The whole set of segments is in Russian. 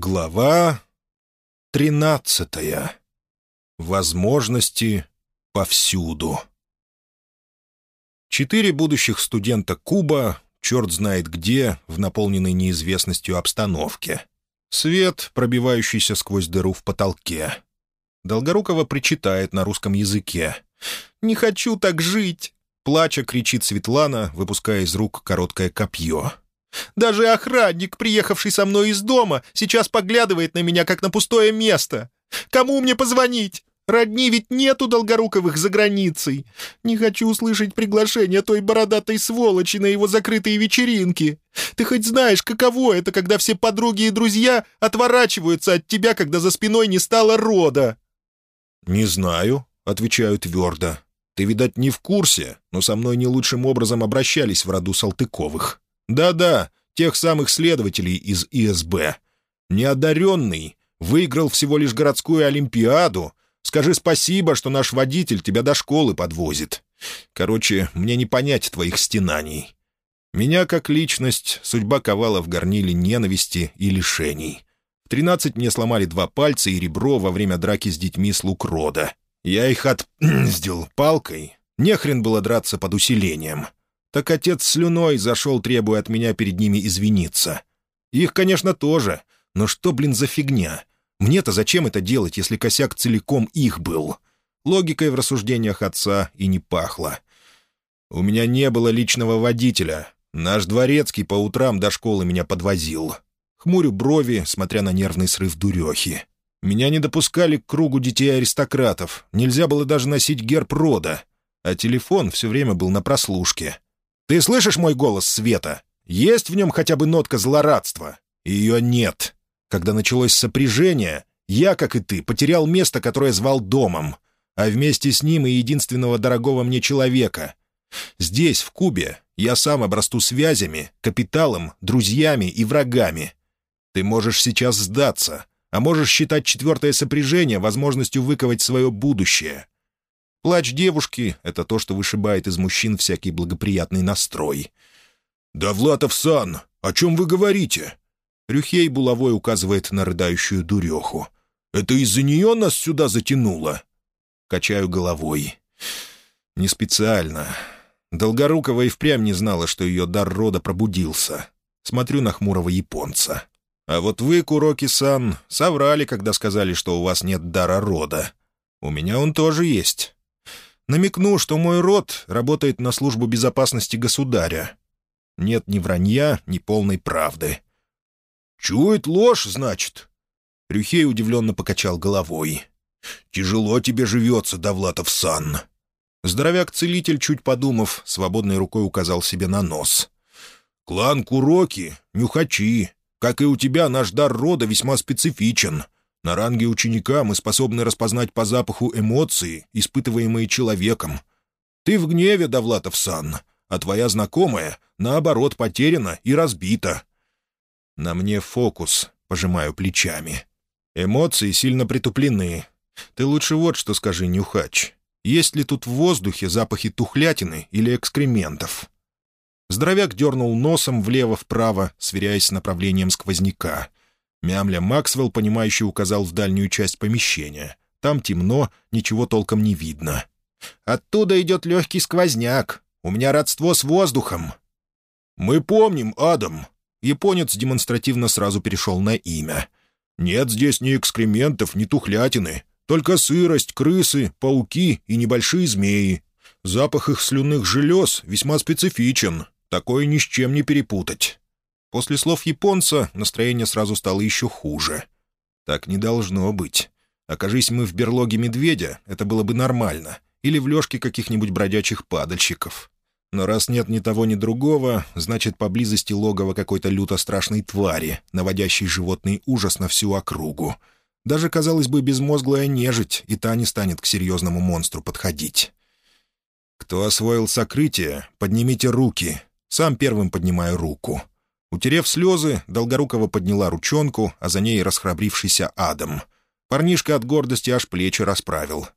Глава тринадцатая. Возможности повсюду. Четыре будущих студента Куба, черт знает где, в наполненной неизвестностью обстановке. Свет, пробивающийся сквозь дыру в потолке. Долгорукова причитает на русском языке. «Не хочу так жить!» Плача кричит Светлана, выпуская из рук короткое копье. Даже охранник, приехавший со мной из дома, сейчас поглядывает на меня, как на пустое место. Кому мне позвонить? Родни ведь нету Долгоруковых за границей. Не хочу услышать приглашение той бородатой сволочи на его закрытые вечеринки. Ты хоть знаешь, каково это, когда все подруги и друзья отворачиваются от тебя, когда за спиной не стало рода?» «Не знаю», — отвечаю твердо. «Ты, видать, не в курсе, но со мной не лучшим образом обращались в роду Салтыковых. Да-да, тех самых следователей из ИСБ. Неодаренный, выиграл всего лишь городскую олимпиаду. Скажи спасибо, что наш водитель тебя до школы подвозит. Короче, мне не понять твоих стенаний. Меня, как личность, судьба ковала в горниле ненависти и лишений. В тринадцать мне сломали два пальца и ребро во время драки с детьми слуг рода. Я их отпиздил палкой. Нехрен было драться под усилением. Так отец слюной зашел, требуя от меня перед ними извиниться. Их, конечно, тоже. Но что, блин, за фигня? Мне-то зачем это делать, если косяк целиком их был? Логикой в рассуждениях отца и не пахло. У меня не было личного водителя. Наш дворецкий по утрам до школы меня подвозил. Хмурю брови, смотря на нервный срыв дурехи. Меня не допускали к кругу детей-аристократов. Нельзя было даже носить герб рода. А телефон все время был на прослушке. Ты слышишь мой голос, Света? Есть в нем хотя бы нотка злорадства? Ее нет. Когда началось сопряжение, я, как и ты, потерял место, которое звал домом, а вместе с ним и единственного дорогого мне человека. Здесь, в Кубе, я сам обрасту связями, капиталом, друзьями и врагами. Ты можешь сейчас сдаться, а можешь считать четвертое сопряжение возможностью выковать свое будущее. Плач девушки — это то, что вышибает из мужчин всякий благоприятный настрой. «Довлатов-сан, о чем вы говорите?» Рюхей булавой указывает на рыдающую дуреху. «Это из-за нее нас сюда затянуло?» Качаю головой. «Не специально. Долгорукова и впрямь не знала, что ее дар рода пробудился. Смотрю на хмурого японца. А вот вы, Куроки-сан, соврали, когда сказали, что у вас нет дара рода. У меня он тоже есть. Намекну, что мой род работает на службу безопасности государя. Нет ни вранья, ни полной правды. «Чует ложь, значит?» Рюхей удивленно покачал головой. «Тяжело тебе живется, Довлатов-сан». Здоровяк-целитель, чуть подумав, свободной рукой указал себе на нос. «Клан Куроки — нюхачи. Как и у тебя, наш дар рода весьма специфичен. На ранге ученика мы способны распознать по запаху эмоции, испытываемые человеком. Ты в гневе, Довлатов-сан, а твоя знакомая, наоборот, потеряна и разбита. На мне фокус, пожимаю плечами. Эмоции сильно притуплены. Ты лучше вот что скажи, нюхач. Есть ли тут в воздухе запахи тухлятины или экскрементов?» Здоровяк дернул носом влево-вправо, сверяясь с направлением сквозняка. Мямля Максвелл, понимающе указал в дальнюю часть помещения. Там темно, ничего толком не видно. «Оттуда идет легкий сквозняк. У меня родство с воздухом». «Мы помним, Адам». Японец демонстративно сразу перешел на имя. «Нет здесь ни экскрементов, ни тухлятины. Только сырость, крысы, пауки и небольшие змеи. Запах их слюнных желез весьма специфичен. Такое ни с чем не перепутать. После слов японца настроение сразу стало еще хуже. Так не должно быть. Окажись мы в берлоге медведя, это было бы нормально. Или в лёжке каких-нибудь бродячих падальщиков. Но раз нет ни того, ни другого, значит, поблизости логова какой-то люто страшной твари, наводящей животный ужас на всю округу. Даже, казалось бы, безмозглая нежить, и та не станет к серьезному монстру подходить. «Кто освоил сокрытие, поднимите руки». Сам первым поднимаю руку. Утерев слезы, Долгорукова подняла ручонку, а за ней расхрабрившийся Адам. Парнишка от гордости аж плечи расправил.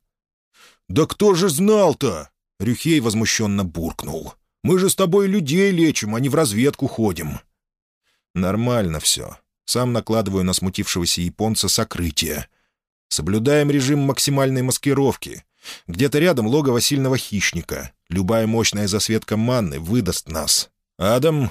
«Да кто же знал-то?» — Рюхей возмущенно буркнул. «Мы же с тобой людей лечим, а не в разведку ходим». «Нормально все. Сам накладываю на смутившегося японца сокрытие. Соблюдаем режим максимальной маскировки. Где-то рядом логово сильного хищника. Любая мощная засветка манны выдаст нас. Адам,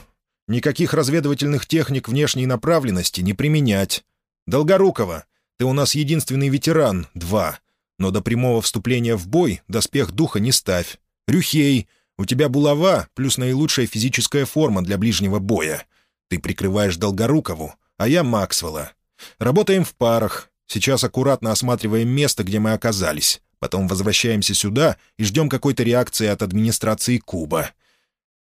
никаких разведывательных техник внешней направленности не применять. Долгорукова, ты у нас единственный ветеран, два. Но до прямого вступления в бой доспех духа не ставь. Рюхей, у тебя булава плюс наилучшая физическая форма для ближнего боя. Ты прикрываешь Долгорукову, а я Максвелла. Работаем в парах. Сейчас аккуратно осматриваем место, где мы оказались. Потом возвращаемся сюда и ждем какой-то реакции от администрации Куба.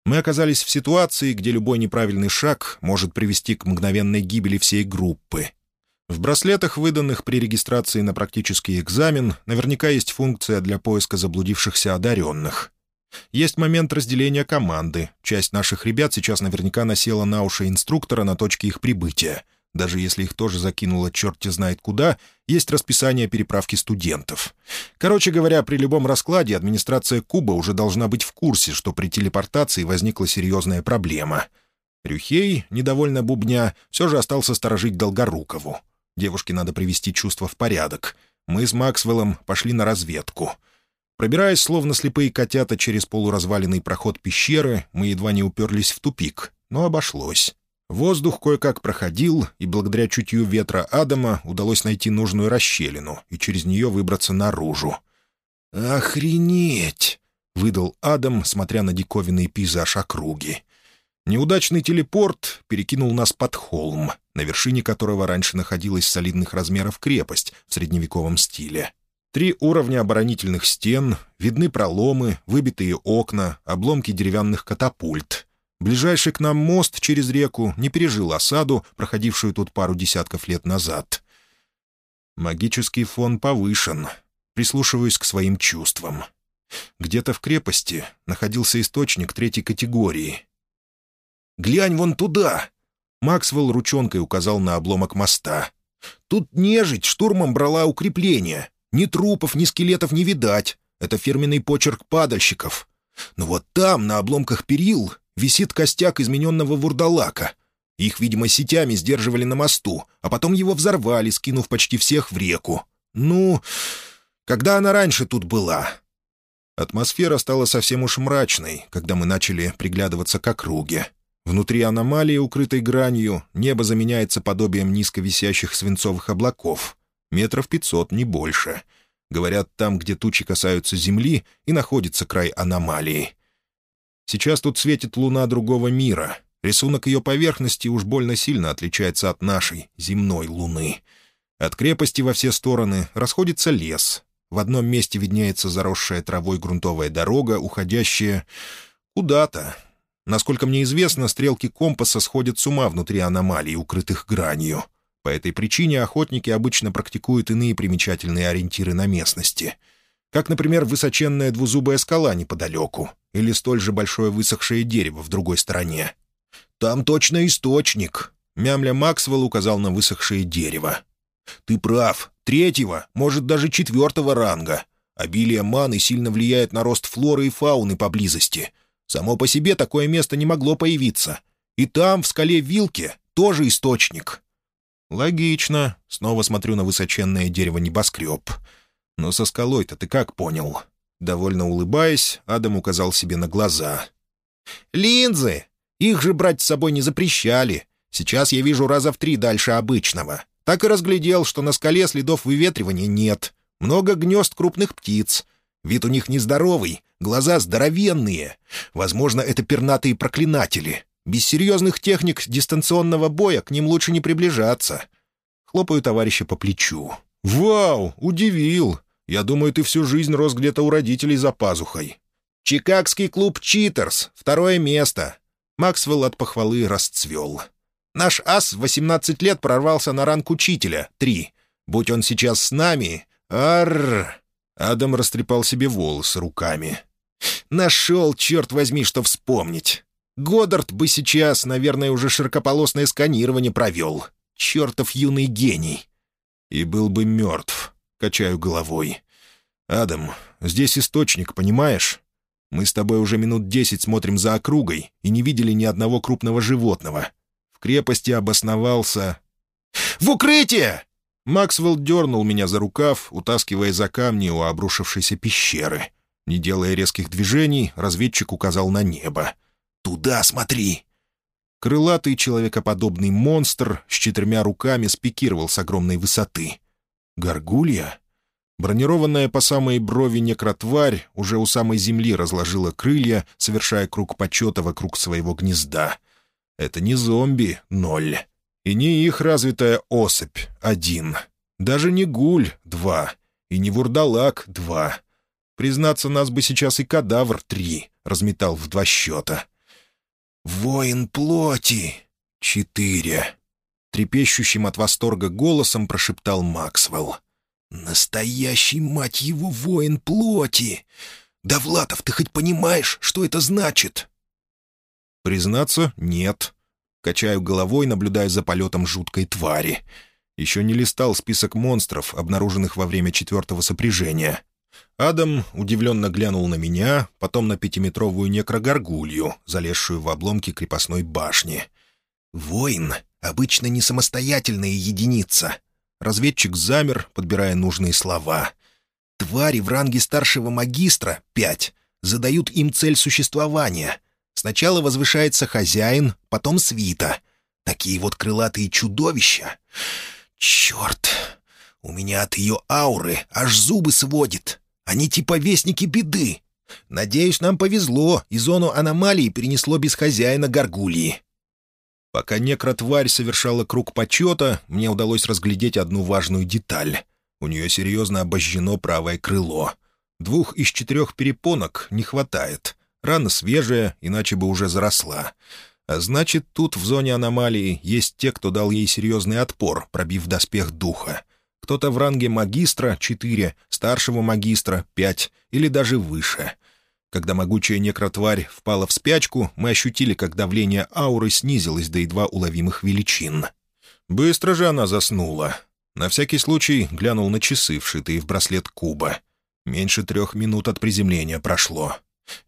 Мы оказались в ситуации, где любой неправильный шаг может привести к мгновенной гибели всей группы. В браслетах, выданных при регистрации на практический экзамен, наверняка есть функция для поиска заблудившихся одаренных. Есть момент разделения команды. Часть наших ребят сейчас наверняка насела на уши инструктора на точке их прибытия — даже если их тоже закинуло черт-те знает куда, есть расписание переправки студентов. Короче говоря, при любом раскладе администрация Куба уже должна быть в курсе, что при телепортации возникла серьезная проблема. Рюхей, недовольно бубня, все же остался сторожить Долгорукову. Девушке надо привести чувство в порядок. Мы с Максвеллом пошли на разведку. Пробираясь, словно слепые котята, через полуразваленный проход пещеры, мы едва не уперлись в тупик, но обошлось. Воздух кое-как проходил, и благодаря чутью ветра Адама удалось найти нужную расщелину и через нее выбраться наружу. «Охренеть!» — выдал Адам, смотря на диковинный пейзаж округи. Неудачный телепорт перекинул нас под холм, на вершине которого раньше находилась солидных размеров крепость в средневековом стиле. Три уровня оборонительных стен, видны проломы, выбитые окна, обломки деревянных катапульт, Ближайший к нам мост через реку не пережил осаду, проходившую тут пару десятков лет назад. Магический фон повышен. Прислушиваюсь к своим чувствам. Где-то в крепости находился источник третьей категории. «Глянь вон туда!» Максвелл ручонкой указал на обломок моста. «Тут нежить штурмом брала укрепление. Ни трупов, ни скелетов не видать. Это фирменный почерк падальщиков. Но вот там, на обломках перил, висит костяк измененного вурдалака. Их, видимо, сетями сдерживали на мосту, а потом его взорвали, скинув почти всех в реку. Ну, когда она раньше тут была? Атмосфера стала совсем уж мрачной, когда мы начали приглядываться к округе. Внутри аномалии, укрытой гранью, небо заменяется подобием низко висящих свинцовых облаков. Метров пятьсот, не больше. Говорят, там, где тучи касаются земли, и находится край аномалии. Сейчас тут светит луна другого мира. Рисунок ее поверхности уж больно сильно отличается от нашей, земной луны. От крепости во все стороны расходится лес. В одном месте виднеется заросшая травой грунтовая дорога, уходящая куда-то. Насколько мне известно, стрелки компаса сходят с ума внутри аномалий, укрытых гранью. По этой причине охотники обычно практикуют иные примечательные ориентиры на местности — как, например, высоченная двузубая скала неподалеку или столь же большое высохшее дерево в другой стороне. «Там точно источник», — мямля Максвелл указал на высохшее дерево. «Ты прав. Третьего, может, даже четвертого ранга. Обилие маны сильно влияет на рост флоры и фауны поблизости. Само по себе такое место не могло появиться. И там, в скале Вилки, тоже источник». «Логично. Снова смотрю на высоченное дерево-небоскреб. «Но со скалой-то ты как понял?» Довольно улыбаясь, Адам указал себе на глаза. «Линзы! Их же брать с собой не запрещали. Сейчас я вижу раза в три дальше обычного. Так и разглядел, что на скале следов выветривания нет. Много гнезд крупных птиц. Вид у них нездоровый, глаза здоровенные. Возможно, это пернатые проклинатели. Без серьезных техник дистанционного боя к ним лучше не приближаться». Хлопаю товарища по плечу. «Вау! Удивил! Я думаю, ты всю жизнь рос где-то у родителей за пазухой». «Чикагский клуб «Читерс», второе место». Максвелл от похвалы расцвел. «Наш ас в 18 лет прорвался на ранг учителя, три. Будь он сейчас с нами... Арр!» Адам растрепал себе волосы руками. «Нашел, черт возьми, что вспомнить. Годдард бы сейчас, наверное, уже широкополосное сканирование провел. Чертов юный гений. И был бы мертв. Качаю головой. «Адам, здесь источник, понимаешь? Мы с тобой уже минут десять смотрим за округой и не видели ни одного крупного животного. В крепости обосновался В укрытие!» Максвелл дернул меня за рукав, утаскивая за камни у обрушившейся пещеры. Не делая резких движений, разведчик указал на небо. «Туда смотри!» Крылатый человекоподобный монстр с четырьмя руками спикировал с огромной высоты. «Горгулья?» Бронированная по самой брови некротварь уже у самой земли разложила крылья, совершая круг почета вокруг своего гнезда. Это не зомби — ноль. И не их развитая особь — один. Даже не гуль — два. И не вурдалак — два. Признаться, нас бы сейчас и кадавр — три, разметал в два счета. «Воин плоти!» — четыре. Трепещущим от восторга голосом прошептал Максвелл. «Настоящий, мать его, воин плоти! Довлатов, ты хоть понимаешь, что это значит?» «Признаться, нет». Качаю головой, наблюдая за полетом жуткой твари. Еще не листал список монстров, обнаруженных во время четвертого сопряжения. Адам удивленно глянул на меня, потом на пятиметровую некрогоргулью, залезшую в обломки крепостной башни. «Воин — обычно не самостоятельная единица. Разведчик замер, подбирая нужные слова. «Твари в ранге старшего магистра — пять. Задают им цель существования. Сначала возвышается хозяин, потом свита. Такие вот крылатые чудовища. Черт! У меня от ее ауры аж зубы сводит. Они типа вестники беды. Надеюсь, нам повезло, и зону аномалии перенесло без хозяина горгульи. Пока некротварь совершала круг почета, мне удалось разглядеть одну важную деталь. У нее серьезно обожжено правое крыло. Двух из четырех перепонок не хватает. Рана свежая, иначе бы уже заросла. А значит, тут, в зоне аномалии, есть те, кто дал ей серьезный отпор, пробив доспех духа. Кто-то в ранге магистра — четыре, старшего магистра — пять или даже выше — когда могучая некротварь впала в спячку, мы ощутили, как давление ауры снизилось до едва уловимых величин. Быстро же она заснула. На всякий случай глянул на часы, вшитые в браслет куба. Меньше трех минут от приземления прошло.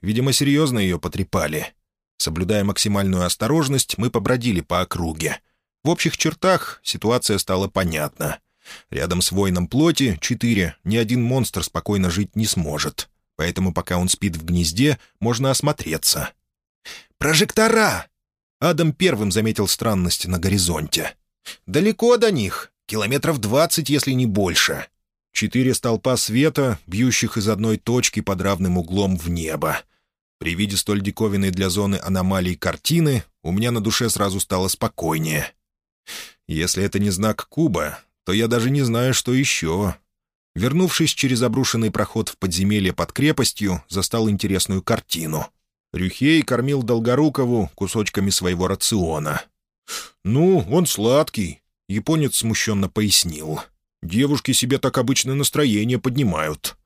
Видимо, серьезно ее потрепали. Соблюдая максимальную осторожность, мы побродили по округе. В общих чертах ситуация стала понятна. Рядом с воином плоти, четыре, ни один монстр спокойно жить не сможет поэтому пока он спит в гнезде, можно осмотреться. «Прожектора!» Адам первым заметил странности на горизонте. «Далеко до них. Километров двадцать, если не больше. Четыре столпа света, бьющих из одной точки под равным углом в небо. При виде столь диковинной для зоны аномалий картины у меня на душе сразу стало спокойнее. Если это не знак куба, то я даже не знаю, что еще. Вернувшись через обрушенный проход в подземелье под крепостью, застал интересную картину. Рюхей кормил Долгорукову кусочками своего рациона. «Ну, он сладкий», — японец смущенно пояснил. «Девушки себе так обычно настроение поднимают».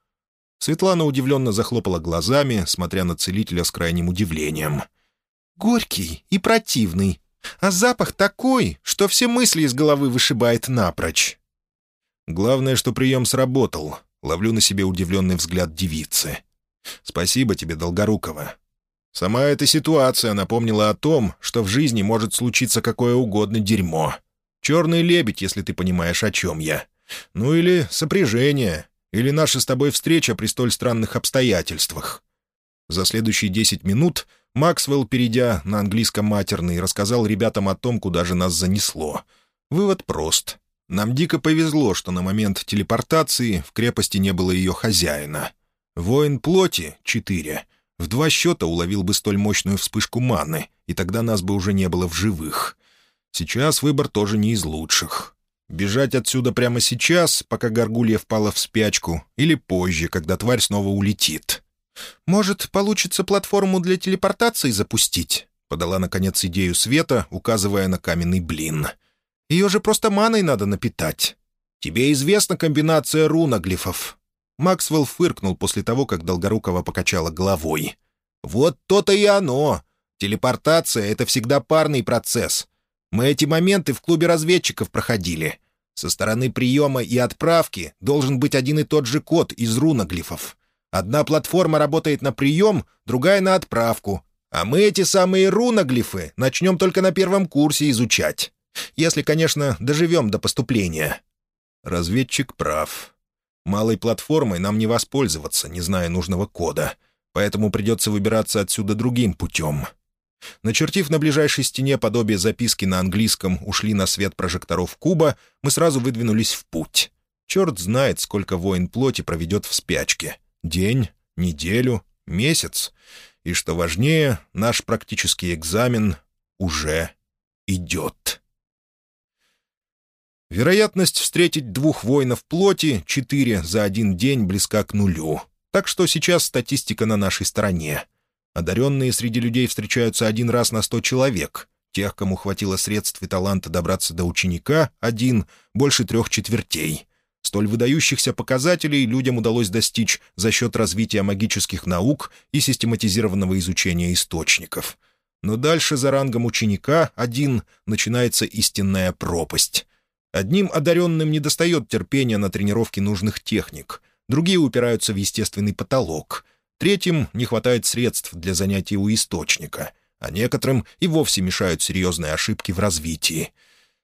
Светлана удивленно захлопала глазами, смотря на целителя с крайним удивлением. «Горький и противный, а запах такой, что все мысли из головы вышибает напрочь». Главное, что прием сработал. Ловлю на себе удивленный взгляд девицы. «Спасибо тебе, Долгорукова». Сама эта ситуация напомнила о том, что в жизни может случиться какое угодно дерьмо. Черный лебедь, если ты понимаешь, о чем я. Ну или сопряжение, или наша с тобой встреча при столь странных обстоятельствах. За следующие десять минут Максвелл, перейдя на английском матерный, рассказал ребятам о том, куда же нас занесло. Вывод прост. Нам дико повезло, что на момент телепортации в крепости не было ее хозяина. Воин плоти, четыре, в два счета уловил бы столь мощную вспышку маны, и тогда нас бы уже не было в живых. Сейчас выбор тоже не из лучших. Бежать отсюда прямо сейчас, пока горгулья впала в спячку, или позже, когда тварь снова улетит. «Может, получится платформу для телепортации запустить?» — подала, наконец, идею Света, указывая на каменный блин — ее же просто маной надо напитать. Тебе известна комбинация руноглифов». Максвелл фыркнул после того, как Долгорукова покачала головой. «Вот то-то и оно. Телепортация — это всегда парный процесс. Мы эти моменты в клубе разведчиков проходили. Со стороны приема и отправки должен быть один и тот же код из руноглифов. Одна платформа работает на прием, другая — на отправку. А мы эти самые руноглифы начнем только на первом курсе изучать. Если, конечно, доживем до поступления». Разведчик прав. Малой платформой нам не воспользоваться, не зная нужного кода, поэтому придется выбираться отсюда другим путем. Начертив на ближайшей стене подобие записки на английском «Ушли на свет прожекторов Куба», мы сразу выдвинулись в путь. Черт знает, сколько воин плоти проведет в спячке. День, неделю, месяц. И, что важнее, наш практический экзамен уже идет. Вероятность встретить двух воинов плоти, четыре за один день, близка к нулю. Так что сейчас статистика на нашей стороне. Одаренные среди людей встречаются один раз на сто человек. Тех, кому хватило средств и таланта добраться до ученика, один, больше трех четвертей. Столь выдающихся показателей людям удалось достичь за счет развития магических наук и систематизированного изучения источников. Но дальше за рангом ученика один начинается истинная пропасть. Одним одаренным недостает терпения на тренировке нужных техник, другие упираются в естественный потолок, третьим не хватает средств для занятий у источника, а некоторым и вовсе мешают серьезные ошибки в развитии.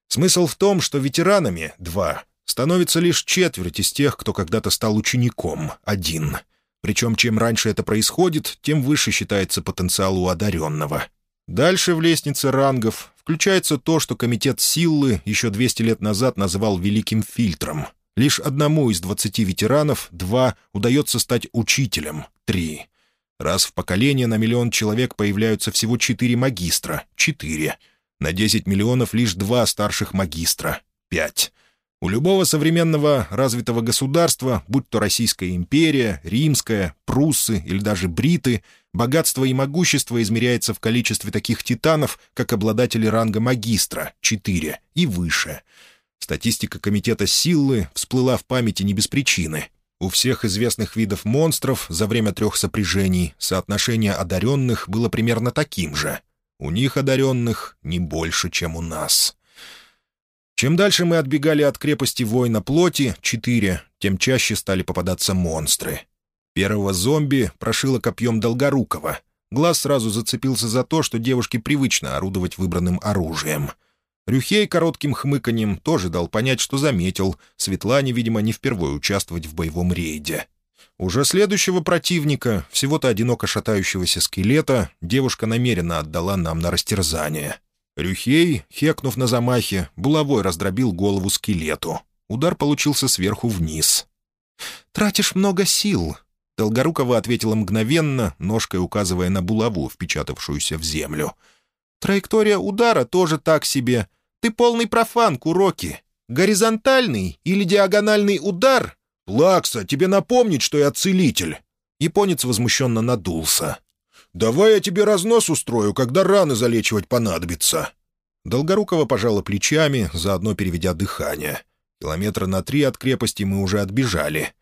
Смысл в том, что ветеранами — два — становится лишь четверть из тех, кто когда-то стал учеником, один. Причем чем раньше это происходит, тем выше считается потенциал у одаренного. Дальше в лестнице рангов включается то, что комитет Силлы еще 200 лет назад называл «великим фильтром». Лишь одному из 20 ветеранов, два, удается стать учителем, три. Раз в поколение на миллион человек появляются всего четыре магистра, четыре. На 10 миллионов лишь два старших магистра, пять. У любого современного развитого государства, будь то Российская империя, Римская, Пруссы или даже Бриты, богатство и могущество измеряется в количестве таких титанов, как обладатели ранга магистра — четыре и выше. Статистика Комитета Силы всплыла в памяти не без причины. У всех известных видов монстров за время трех сопряжений соотношение одаренных было примерно таким же. У них одаренных не больше, чем у нас. Чем дальше мы отбегали от крепости воина плоти, четыре, тем чаще стали попадаться монстры. Первого зомби прошило копьем Долгорукова. Глаз сразу зацепился за то, что девушке привычно орудовать выбранным оружием. Рюхей коротким хмыканьем тоже дал понять, что заметил. Светлане, видимо, не впервые участвовать в боевом рейде. Уже следующего противника, всего-то одиноко шатающегося скелета, девушка намеренно отдала нам на растерзание — Рюхей, хекнув на замахе, булавой раздробил голову скелету. Удар получился сверху вниз. «Тратишь много сил», — Долгорукова ответила мгновенно, ножкой указывая на булаву, впечатавшуюся в землю. «Траектория удара тоже так себе. Ты полный профан, Куроки. Горизонтальный или диагональный удар?» «Плакса, тебе напомнить, что я целитель?» Японец возмущенно надулся. Давай я тебе разнос устрою, когда раны залечивать понадобится». Долгорукова пожала плечами, заодно переведя дыхание. Километра на три от крепости мы уже отбежали.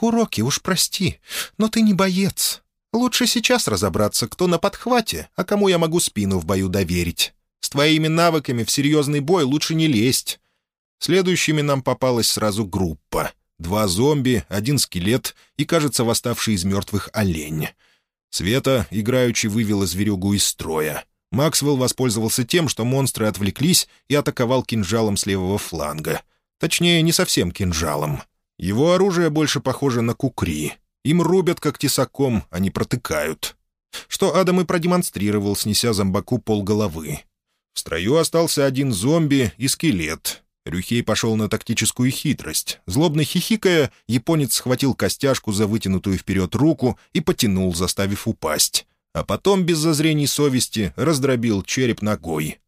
«Куроки, уж прости, но ты не боец. Лучше сейчас разобраться, кто на подхвате, а кому я могу спину в бою доверить. С твоими навыками в серьезный бой лучше не лезть». Следующими нам попалась сразу группа. Два зомби, один скелет и, кажется, восставший из мертвых олень. Света, играючи, вывела зверюгу из строя. Максвелл воспользовался тем, что монстры отвлеклись и атаковал кинжалом с левого фланга. Точнее, не совсем кинжалом. Его оружие больше похоже на кукри. Им рубят, как тесаком, не протыкают. Что Адам и продемонстрировал, снеся зомбаку полголовы. В строю остался один зомби и скелет. Рюхей пошел на тактическую хитрость. Злобно хихикая, японец схватил костяшку за вытянутую вперед руку и потянул, заставив упасть. А потом, без зазрений совести, раздробил череп ногой.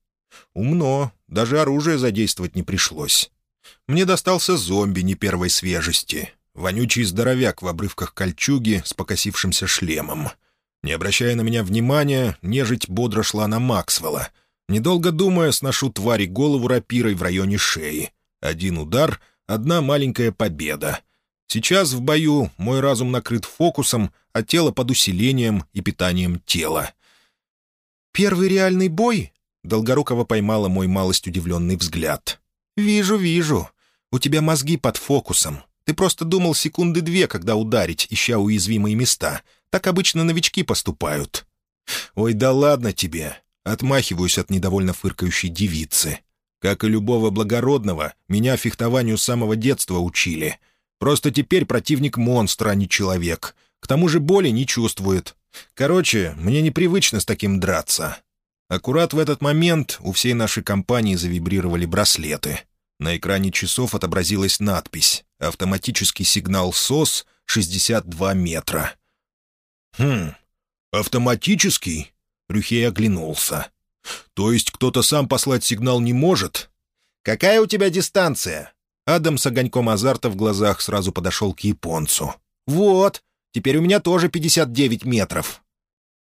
Умно, даже оружие задействовать не пришлось. Мне достался зомби не первой свежести. Вонючий здоровяк в обрывках кольчуги с покосившимся шлемом. Не обращая на меня внимания, нежить бодро шла на Максвелла — Недолго думая, сношу твари голову рапирой в районе шеи. Один удар — одна маленькая победа. Сейчас в бою мой разум накрыт фокусом, а тело под усилением и питанием тела. «Первый реальный бой?» — Долгорукова поймала мой малость удивленный взгляд. «Вижу, вижу. У тебя мозги под фокусом. Ты просто думал секунды две, когда ударить, ища уязвимые места. Так обычно новички поступают». «Ой, да ладно тебе. Отмахиваюсь от недовольно фыркающей девицы. Как и любого благородного, меня фехтованию с самого детства учили. Просто теперь противник монстр, а не человек. К тому же боли не чувствует. Короче, мне непривычно с таким драться. Аккурат в этот момент у всей нашей компании завибрировали браслеты. На экране часов отобразилась надпись «Автоматический сигнал СОС 62 метра». «Хм, автоматический?» Рюхей оглянулся. «То есть кто-то сам послать сигнал не может?» «Какая у тебя дистанция?» Адам с огоньком азарта в глазах сразу подошел к японцу. «Вот, теперь у меня тоже 59 метров».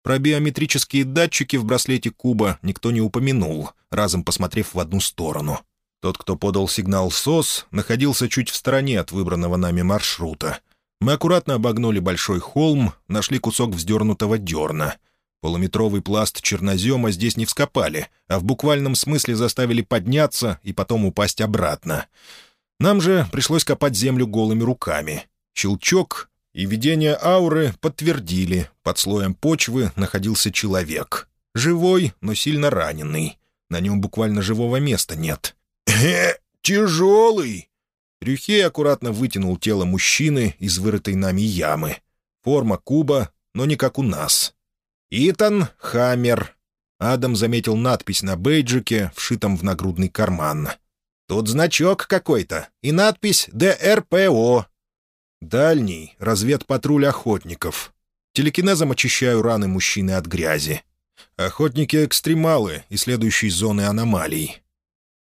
Про биометрические датчики в браслете Куба никто не упомянул, разом посмотрев в одну сторону. Тот, кто подал сигнал СОС, находился чуть в стороне от выбранного нами маршрута. Мы аккуратно обогнули большой холм, нашли кусок вздернутого дерна. Полуметровый пласт чернозема здесь не вскопали, а в буквальном смысле заставили подняться и потом упасть обратно. Нам же пришлось копать землю голыми руками. Щелчок, и видение ауры подтвердили. Под слоем почвы находился человек. Живой, но сильно раненый. На нем буквально живого места нет. «Э, тяжелый!» Рюхей аккуратно вытянул тело мужчины из вырытой нами ямы. Форма куба, но не как у нас. «Итан Хаммер». Адам заметил надпись на бейджике, вшитом в нагрудный карман. «Тут значок какой-то и надпись «ДРПО». Дальний — разведпатруль охотников. Телекинезом очищаю раны мужчины от грязи. Охотники-экстремалы, исследующие зоны аномалий.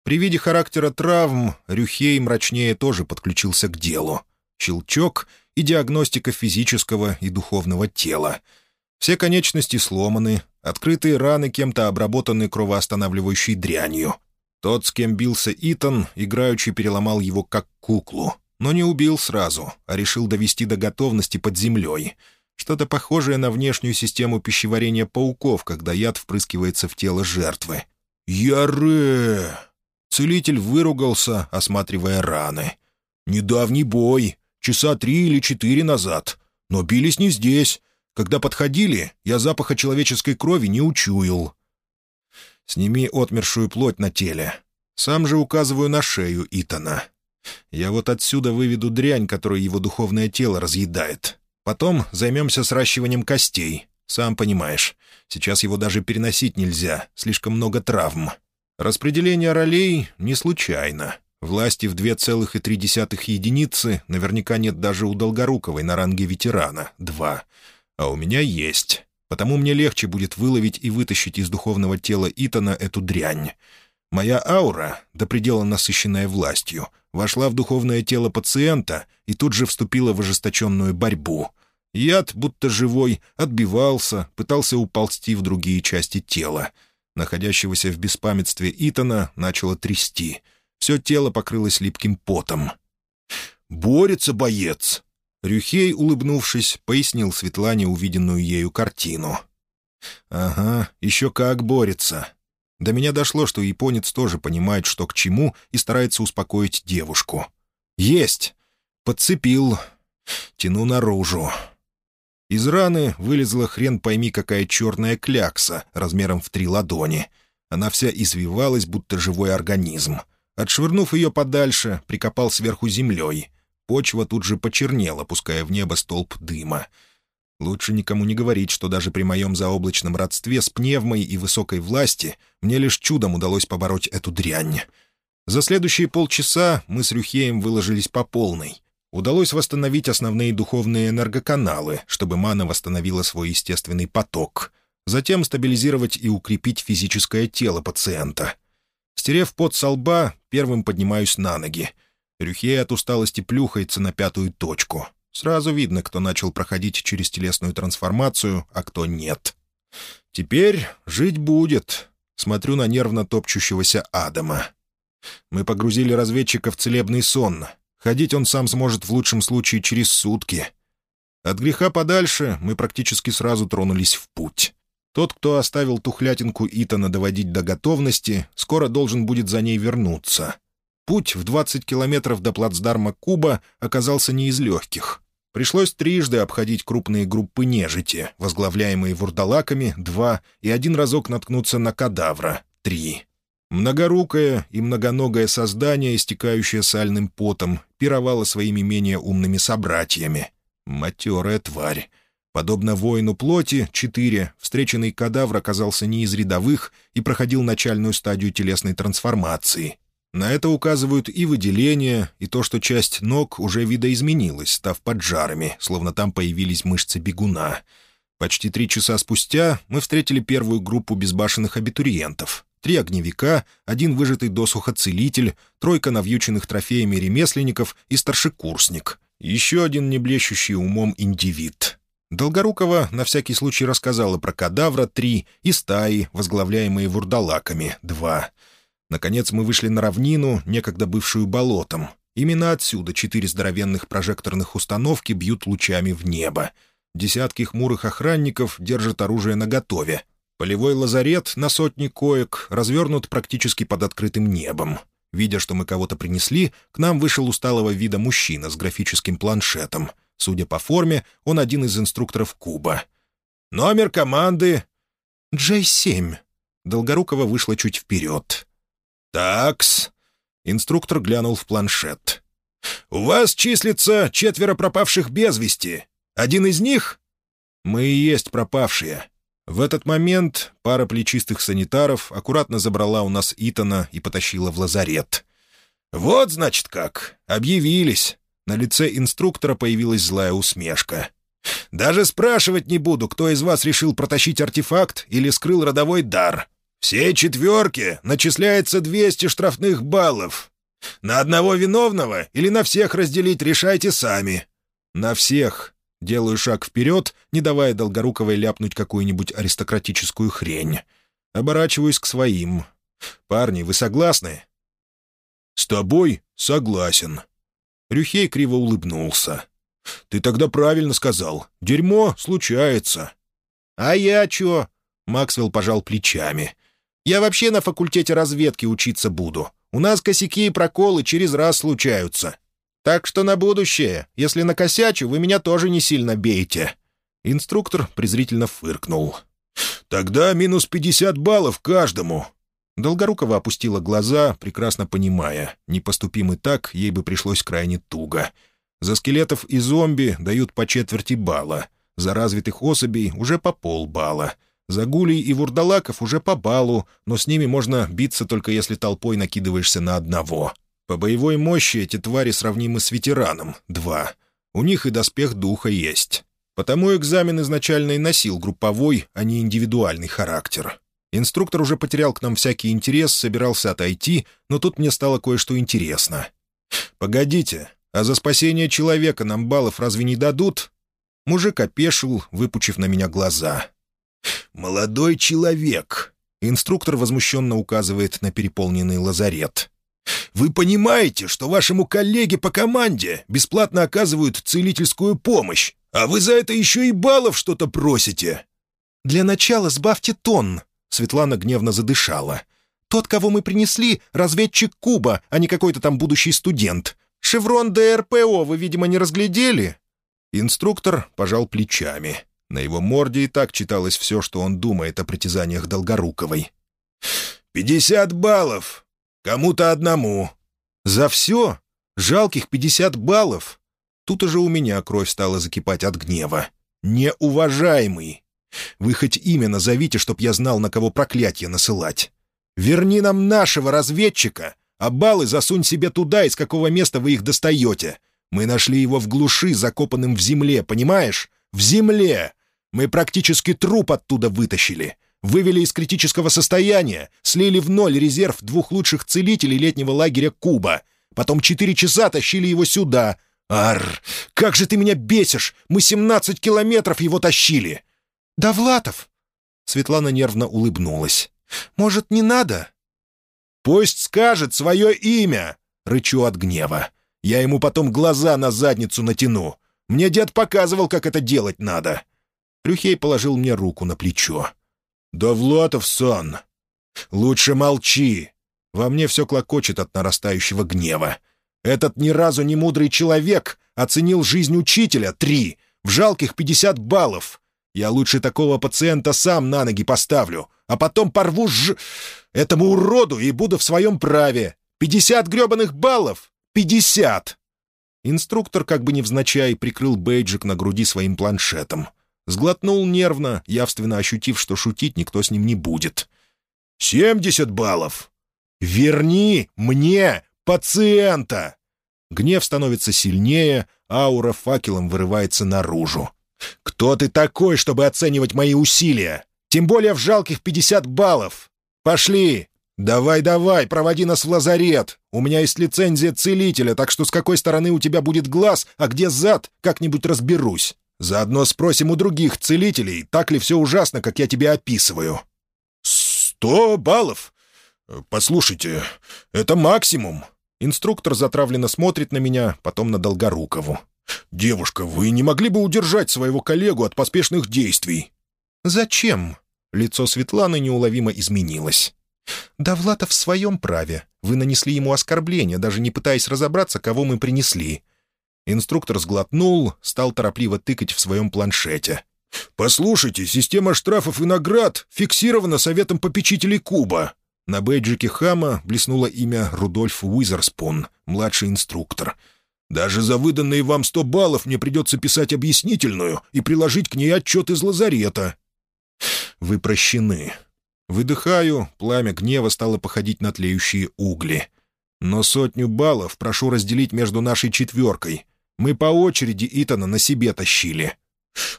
При виде характера травм Рюхей мрачнее тоже подключился к делу. Щелчок и диагностика физического и духовного тела. Все конечности сломаны, открытые раны кем-то обработаны кровоостанавливающей дрянью. Тот, с кем бился Итан, играючи переломал его как куклу — но не убил сразу, а решил довести до готовности под землей. Что-то похожее на внешнюю систему пищеварения пауков, когда яд впрыскивается в тело жертвы. «Яре!» Целитель выругался, осматривая раны. «Недавний бой, часа три или четыре назад. Но бились не здесь. Когда подходили, я запаха человеческой крови не учуял». «Сними отмершую плоть на теле. Сам же указываю на шею Итана. Я вот отсюда выведу дрянь, которую его духовное тело разъедает. Потом займемся сращиванием костей. Сам понимаешь, сейчас его даже переносить нельзя, слишком много травм. Распределение ролей не случайно. Власти в 2,3 единицы наверняка нет даже у Долгоруковой на ранге ветерана — два. А у меня есть. Потому мне легче будет выловить и вытащить из духовного тела Итана эту дрянь. Моя аура, до предела насыщенная властью, вошла в духовное тело пациента и тут же вступила в ожесточенную борьбу. Яд, будто живой, отбивался, пытался уползти в другие части тела. Находящегося в беспамятстве Итана начало трясти. Все тело покрылось липким потом. «Борется боец!» Рюхей, улыбнувшись, пояснил Светлане увиденную ею картину. «Ага, еще как борется. До меня дошло, что японец тоже понимает, что к чему, и старается успокоить девушку. «Есть! Подцепил. Тяну наружу». Из раны вылезла хрен пойми какая черная клякса размером в три ладони. Она вся извивалась, будто живой организм. Отшвырнув ее подальше, прикопал сверху землей. Почва тут же почернела, пуская в небо столб дыма. Лучше никому не говорить, что даже при моем заоблачном родстве с пневмой и высокой власти мне лишь чудом удалось побороть эту дрянь. За следующие полчаса мы с Рюхеем выложились по полной. Удалось восстановить основные духовные энергоканалы, чтобы мана восстановила свой естественный поток. Затем стабилизировать и укрепить физическое тело пациента. Стерев пот со лба, первым поднимаюсь на ноги. Рюхей от усталости плюхается на пятую точку. Сразу видно, кто начал проходить через телесную трансформацию, а кто нет. Теперь жить будет. Смотрю на нервно топчущегося Адама. Мы погрузили разведчика в целебный сон. Ходить он сам сможет в лучшем случае через сутки. От греха подальше мы практически сразу тронулись в путь. Тот, кто оставил тухлятинку Итана доводить до готовности, скоро должен будет за ней вернуться. Путь в 20 километров до плацдарма Куба оказался не из легких. Пришлось трижды обходить крупные группы нежити, возглавляемые вурдалаками — два, и один разок наткнуться на кадавра — три. Многорукое и многоногое создание, истекающее сальным потом, пировало своими менее умными собратьями. Матерая тварь. Подобно воину плоти, четыре, встреченный кадавр оказался не из рядовых и проходил начальную стадию телесной трансформации. На это указывают и выделения, и то, что часть ног уже видоизменилась, став поджарами, словно там появились мышцы бегуна. Почти три часа спустя мы встретили первую группу безбашенных абитуриентов. Три огневика, один выжатый досуха целитель, тройка навьюченных трофеями ремесленников и старшекурсник. Еще один неблещущий умом индивид. Долгорукова на всякий случай рассказала про кадавра три и стаи, возглавляемые вурдалаками два. Наконец мы вышли на равнину, некогда бывшую болотом. Именно отсюда четыре здоровенных прожекторных установки бьют лучами в небо. Десятки хмурых охранников держат оружие наготове. Полевой лазарет на сотни коек развернут практически под открытым небом. Видя, что мы кого-то принесли, к нам вышел усталого вида мужчина с графическим планшетом. Судя по форме, он один из инструкторов Куба. «Номер команды...» «Джей-7». Долгорукова вышла чуть вперед. «Такс». Инструктор глянул в планшет. «У вас числится четверо пропавших без вести. Один из них?» «Мы и есть пропавшие». В этот момент пара плечистых санитаров аккуратно забрала у нас Итана и потащила в лазарет. «Вот, значит, как. Объявились». На лице инструктора появилась злая усмешка. «Даже спрашивать не буду, кто из вас решил протащить артефакт или скрыл родовой дар. Все четверки начисляется 200 штрафных баллов. На одного виновного или на всех разделить решайте сами». «На всех», Делаю шаг вперед, не давая Долгоруковой ляпнуть какую-нибудь аристократическую хрень. Оборачиваюсь к своим. «Парни, вы согласны?» «С тобой согласен». Рюхей криво улыбнулся. «Ты тогда правильно сказал. Дерьмо случается». «А я чё?» — Максвелл пожал плечами. «Я вообще на факультете разведки учиться буду. У нас косяки и проколы через раз случаются. Так что на будущее, если накосячу, вы меня тоже не сильно бейте». Инструктор презрительно фыркнул. «Тогда минус пятьдесят баллов каждому». Долгорукова опустила глаза, прекрасно понимая, не поступим и так, ей бы пришлось крайне туго. За скелетов и зомби дают по четверти балла, за развитых особей уже по полбалла, за гулей и вурдалаков уже по баллу, но с ними можно биться только если толпой накидываешься на одного. По боевой мощи эти твари сравнимы с ветераном — два. У них и доспех духа есть. Потому экзамен изначально и носил групповой, а не индивидуальный характер. Инструктор уже потерял к нам всякий интерес, собирался отойти, но тут мне стало кое-что интересно. «Погодите, а за спасение человека нам баллов разве не дадут?» Мужик опешил, выпучив на меня глаза. «Молодой человек!» Инструктор возмущенно указывает на переполненный лазарет. Вы понимаете, что вашему коллеге по команде бесплатно оказывают целительскую помощь, а вы за это еще и баллов что-то просите?» «Для начала сбавьте тон», — Светлана гневно задышала. «Тот, кого мы принесли, разведчик Куба, а не какой-то там будущий студент. Шеврон ДРПО вы, видимо, не разглядели?» Инструктор пожал плечами. На его морде и так читалось все, что он думает о притязаниях Долгоруковой. «Пятьдесят баллов! Кому-то одному. За все? Жалких пятьдесят баллов? Тут уже у меня кровь стала закипать от гнева. Неуважаемый! Вы хоть имя назовите, чтоб я знал, на кого проклятие насылать. Верни нам нашего разведчика, а баллы засунь себе туда, из какого места вы их достаете. Мы нашли его в глуши, закопанным в земле, понимаешь? В земле! Мы практически труп оттуда вытащили вывели из критического состояния, слили в ноль резерв двух лучших целителей летнего лагеря Куба. Потом четыре часа тащили его сюда. Ар, как же ты меня бесишь! Мы семнадцать километров его тащили!» «Да, Влатов!» Светлана нервно улыбнулась. «Может, не надо?» «Пусть скажет свое имя!» — рычу от гнева. «Я ему потом глаза на задницу натяну. Мне дед показывал, как это делать надо». Рюхей положил мне руку на плечо. «Довлатов, сон! Лучше молчи!» Во мне все клокочет от нарастающего гнева. Этот ни разу не мудрый человек оценил жизнь учителя — три, в жалких пятьдесят баллов. Я лучше такого пациента сам на ноги поставлю, а потом порву ж... этому уроду и буду в своем праве. Пятьдесят гребаных баллов! Пятьдесят!» Инструктор, как бы невзначай, прикрыл бейджик на груди своим планшетом. Сглотнул нервно, явственно ощутив, что шутить никто с ним не будет. «Семьдесят баллов! Верни мне пациента!» Гнев становится сильнее, аура факелом вырывается наружу. «Кто ты такой, чтобы оценивать мои усилия? Тем более в жалких пятьдесят баллов! Пошли! Давай-давай, проводи нас в лазарет! У меня есть лицензия целителя, так что с какой стороны у тебя будет глаз, а где зад, как-нибудь разберусь. Заодно спросим у других целителей, так ли все ужасно, как я тебе описываю». «Сто баллов? Послушайте, это максимум!» Инструктор затравленно смотрит на меня, потом на Долгорукову. «Девушка, вы не могли бы удержать своего коллегу от поспешных действий?» «Зачем?» Лицо Светланы неуловимо изменилось. «Довлатов в своем праве. Вы нанесли ему оскорбление, даже не пытаясь разобраться, кого мы принесли». Инструктор сглотнул, стал торопливо тыкать в своем планшете. «Послушайте, система штрафов и наград фиксирована Советом попечителей Куба. На бейджике Хама блеснуло имя Рудольф Уизерспун, младший инструктор. «Даже за выданные вам сто баллов мне придется писать объяснительную и приложить к ней отчет из лазарета». «Вы прощены». Выдыхаю, пламя гнева стало походить на тлеющие угли. «Но сотню баллов прошу разделить между нашей четверкой. Мы по очереди Итана на себе тащили».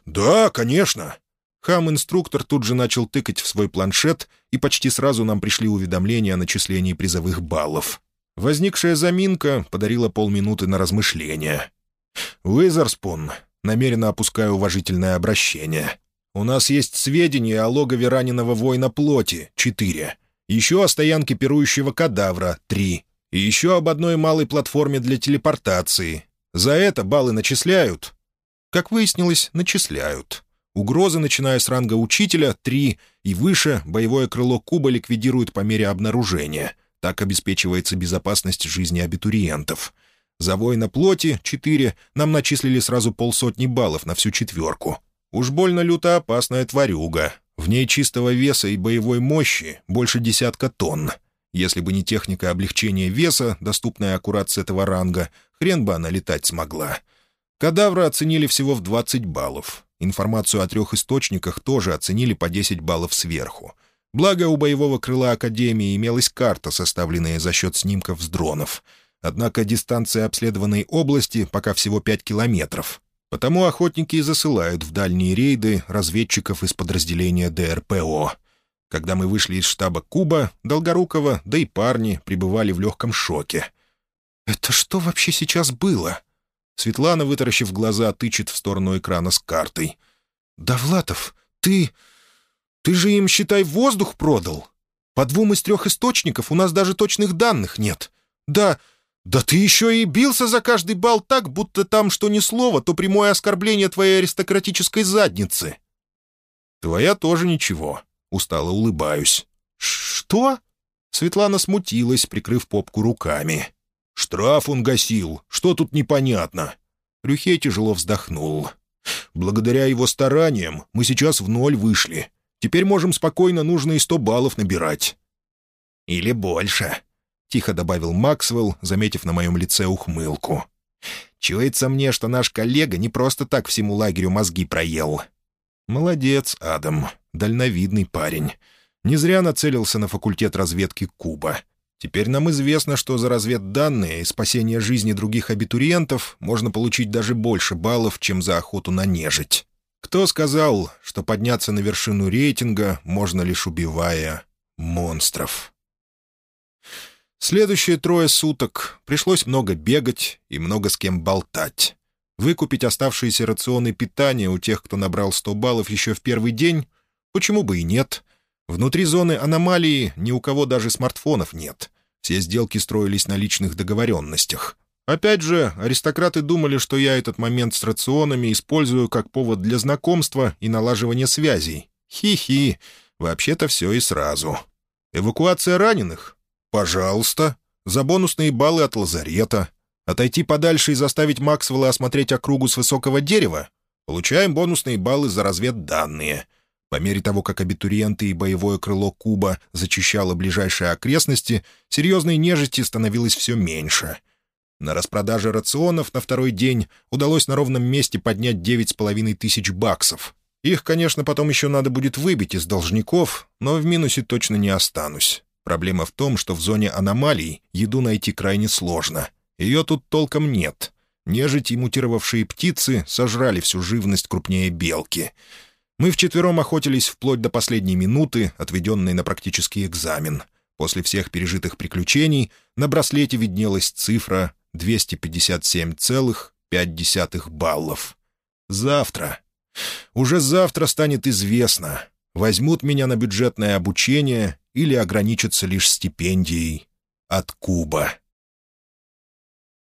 «Да, конечно. Хам-инструктор тут же начал тыкать в свой планшет, и почти сразу нам пришли уведомления о начислении призовых баллов. Возникшая заминка подарила полминуты на размышление. «Уизерспун», намеренно опускаю уважительное обращение. «У нас есть сведения о логове раненого воина плоти — четыре. Еще о стоянке пирующего кадавра — три. И еще об одной малой платформе для телепортации. За это баллы начисляют?» Как выяснилось, начисляют. Угрозы, начиная с ранга учителя, три и выше, боевое крыло куба ликвидирует по мере обнаружения. Так обеспечивается безопасность жизни абитуриентов. За воина плоти, четыре, нам начислили сразу полсотни баллов на всю четверку. Уж больно люто опасная тварюга. В ней чистого веса и боевой мощи больше десятка тонн. Если бы не техника облегчения веса, доступная аккурат с этого ранга, хрен бы она летать смогла. Кадавра оценили всего в 20 баллов. Информацию о трех источниках тоже оценили по 10 баллов сверху. Благо, у боевого крыла Академии имелась карта, составленная за счет снимков с дронов. Однако дистанция обследованной области пока всего 5 километров. Потому охотники и засылают в дальние рейды разведчиков из подразделения ДРПО. Когда мы вышли из штаба Куба, Долгорукова, да и парни пребывали в легком шоке. «Это что вообще сейчас было?» Светлана, вытаращив глаза, тычет в сторону экрана с картой. «Довлатов, ты... ты же им, считай, воздух продал. По двум из трех источников у нас даже точных данных нет. Да, да ты еще и бился за каждый бал так, будто там что ни слова, то прямое оскорбление твоей аристократической задницы». «Твоя тоже ничего», — устало улыбаюсь. «Что?» Светлана смутилась, прикрыв попку руками. «Штраф он гасил. Что тут непонятно?» Рюхей тяжело вздохнул. «Благодаря его стараниям мы сейчас в ноль вышли. Теперь можем спокойно нужные сто баллов набирать». «Или больше», — тихо добавил Максвелл, заметив на моем лице ухмылку. «Чуется мне, что наш коллега не просто так всему лагерю мозги проел». «Молодец, Адам. Дальновидный парень. Не зря нацелился на факультет разведки Куба. Теперь нам известно, что за разведданные и спасение жизни других абитуриентов можно получить даже больше баллов, чем за охоту на нежить. Кто сказал, что подняться на вершину рейтинга можно лишь убивая монстров? Следующие трое суток пришлось много бегать и много с кем болтать. Выкупить оставшиеся рационы питания у тех, кто набрал 100 баллов еще в первый день? Почему бы и нет? Внутри зоны аномалии ни у кого даже смартфонов нет. Все сделки строились на личных договоренностях. Опять же, аристократы думали, что я этот момент с рационами использую как повод для знакомства и налаживания связей. Хи-хи, вообще-то все и сразу. Эвакуация раненых? Пожалуйста. За бонусные баллы от лазарета. Отойти подальше и заставить Максвелла осмотреть округу с высокого дерева? Получаем бонусные баллы за разведданные. По мере того, как абитуриенты и боевое крыло Куба зачищало ближайшие окрестности, серьезной нежити становилось все меньше. На распродаже рационов на второй день удалось на ровном месте поднять девять с половиной тысяч баксов. Их, конечно, потом еще надо будет выбить из должников, но в минусе точно не останусь. Проблема в том, что в зоне аномалий еду найти крайне сложно. Ее тут толком нет. Нежить и мутировавшие птицы сожрали всю живность крупнее белки. Мы вчетвером охотились вплоть до последней минуты, отведенной на практический экзамен. После всех пережитых приключений на браслете виднелась цифра 257,5 баллов. Завтра. Уже завтра станет известно, возьмут меня на бюджетное обучение или ограничатся лишь стипендией от Куба.